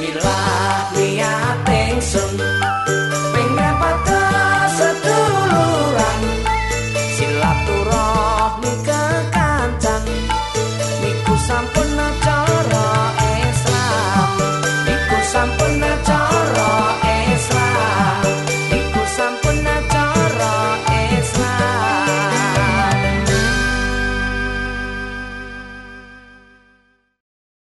We lie.